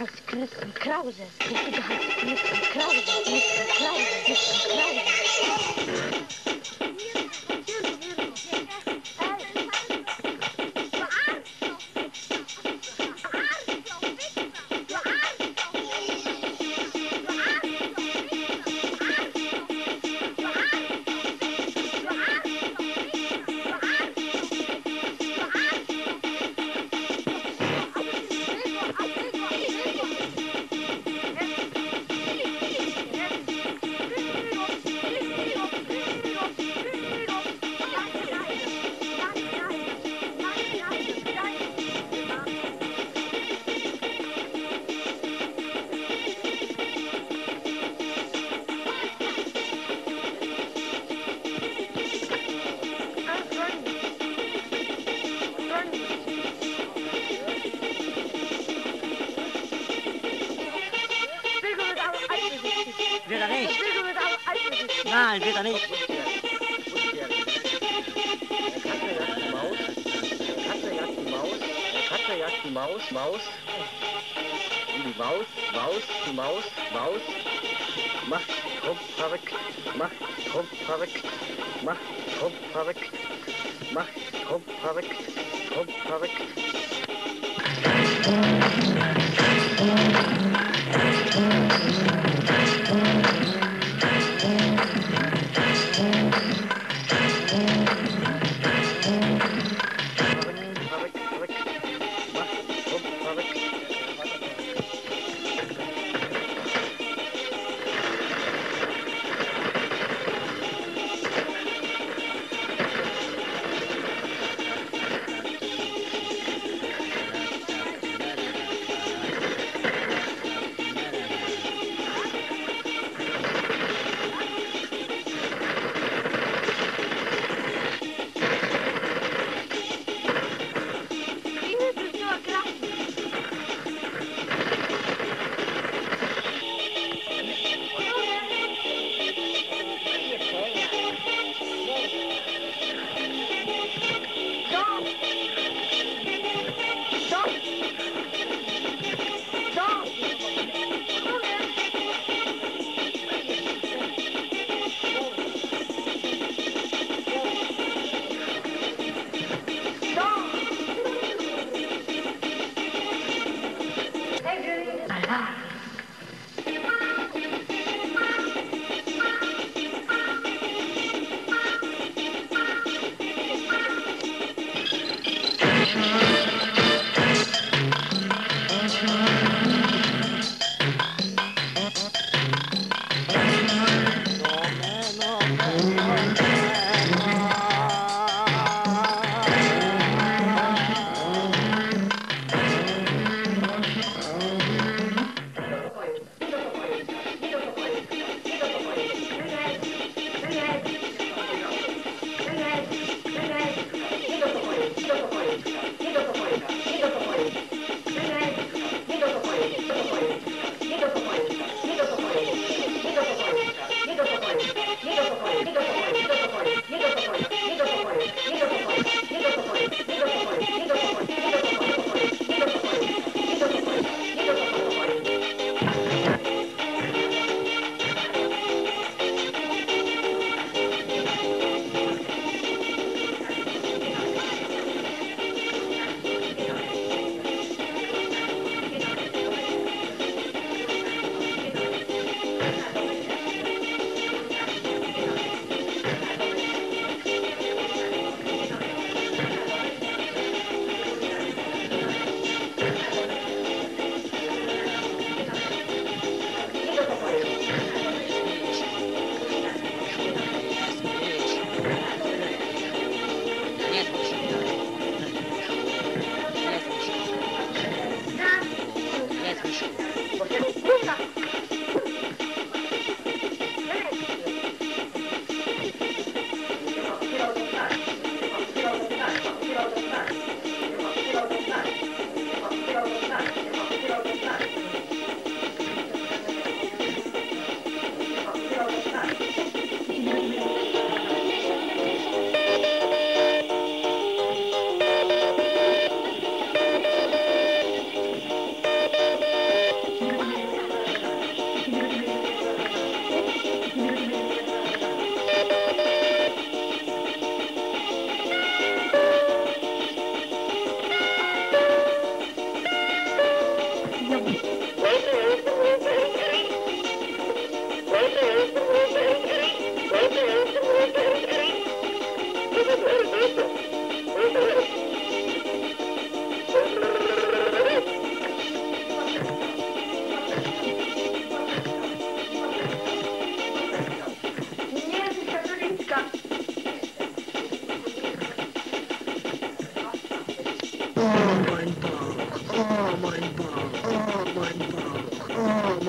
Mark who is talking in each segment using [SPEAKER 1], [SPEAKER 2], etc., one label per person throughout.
[SPEAKER 1] Hans Christian Krause. Richtiger Hans Christian Krause. Christian Krause. Christian Krause.
[SPEAKER 2] Wird er nicht? Nein, wird er nicht.
[SPEAKER 3] Katze jagt die Maus, Katze jagt die Maus, Maus. Und die Maus, Maus, die Maus, Maus. Macht Trumpf verrückt, macht Trumpf verrückt, macht Trumpf verrückt, macht Trumpf verrückt, verrückt. Verrückt,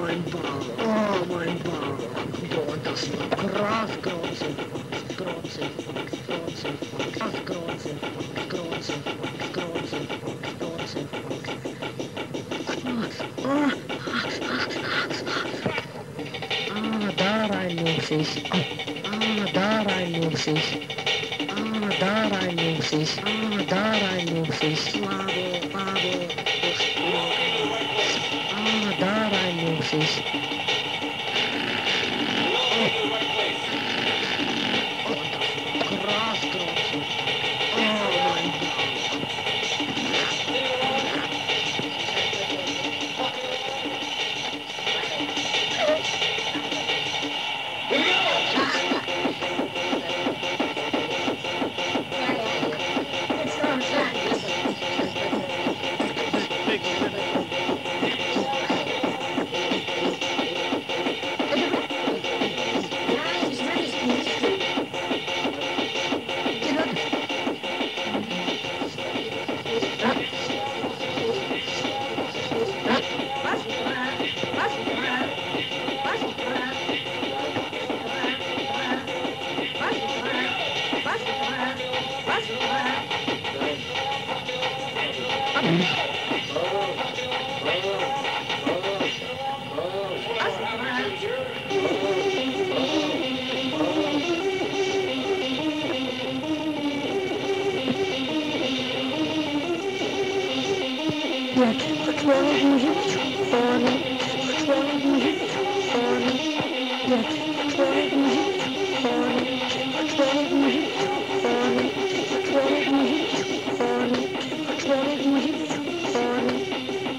[SPEAKER 4] mein Bauch, oh mein Bauch. Boah, das war krass, große, große, große, krass, große, große, große, große. Ah, da rein muss ich. Ah, da rein muss ich. Ah, da rein muss ich. Ah, da rein muss ich. Slavo, Slavo,
[SPEAKER 1] Yes.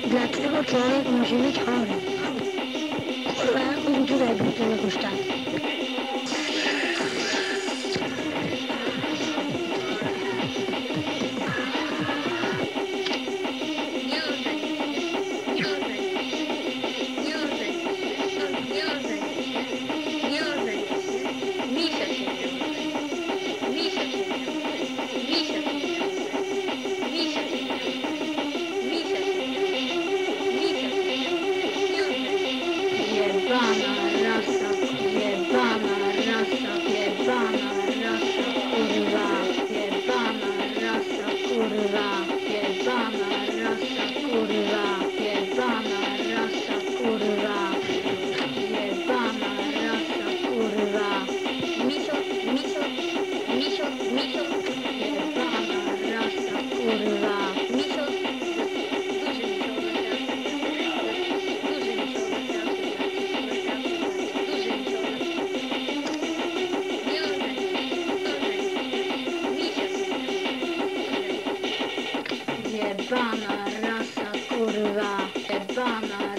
[SPEAKER 1] Dlaczego człowiek musi być chory? Bym tutaj był tego gustaw.
[SPEAKER 5] Sana.